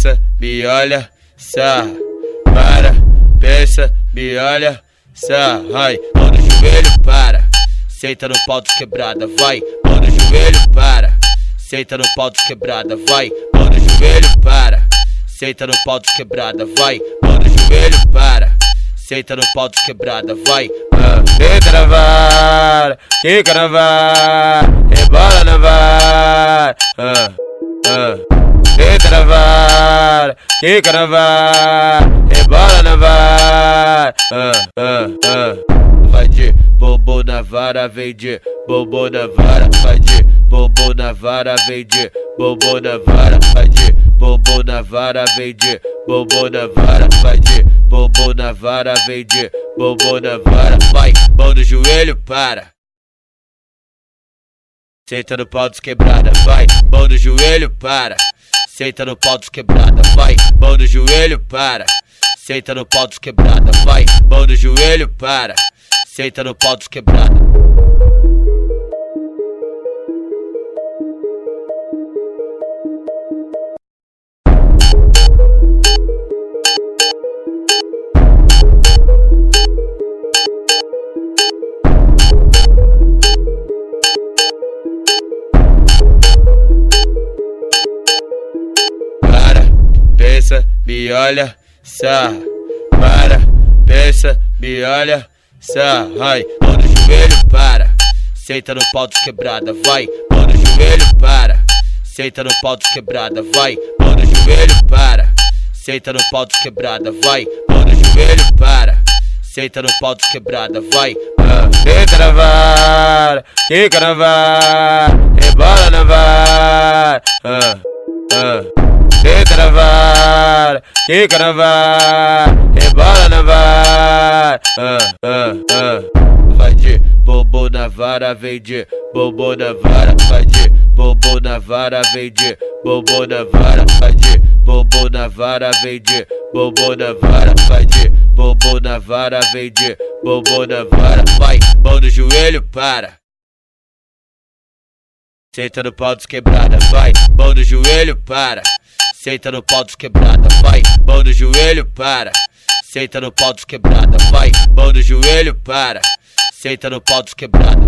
pensa, me olha, sarra. Para, pensa, me olha, no joelho, para. Senta no pau de quebrada, vai, mão no joelho, para. Senta no pau de quebrada, vai, mão no joelho, para. Senta no pau de quebrada, vai, mão no joelho, para. Senta no pau de quebrada, vai. Ah, senta na vara, quica na vara, rebola na vara. Ah, ah. Senta na vara, quica na vara, rebola na. Ah, ah, ah. Vai de bobo na vara, vem de bobo na vara. Vai de bobo na vara, vem de bobo na vara. Vai de bobo na vara, vem de bobo na vara. Vai de bobo na vara, vem de bobo na vara. Vai, mão no joelho, para. Senta no pau dos quebrada, vai, mão no joelho, para. Senta no pau dos quebrada, vai, mão no joelho, para. Senta no pau dos quebrada, vai, mão no joelho, para. Senta no pau dos quebrada. pensa, me olha, sarra. Para, pensa, me olha, Vai, mão no joelho, para. Senta no pau de quebrada, vai, mão no joelho, para. Senta no pau de quebrada, vai, mão no joelho, para. Senta no pau de quebrada, vai, mão no joelho, para. Senta no pau de quebrada, vai. Ah, senta na vara, quica na vara, rebola na vara. Ah, ah. Senta na vara, quica na vara, rebola na vara. Ah, ah, ah. Vai de bobo na vara, vem de na vara. Vai de bobo na vara, vem de na vara. Vai de bobo na vara, vem de na vara. Vai de bobo na vara, vem de na vara. Vai, mão no joelho, para. Senta no pau dos quebrada, vai, mão no joelho, para. Senta no pau dos quebrada, vai, mão no joelho, para. Senta no pau dos quebrada, vai, mão no joelho, para. Senta no pau dos quebrada.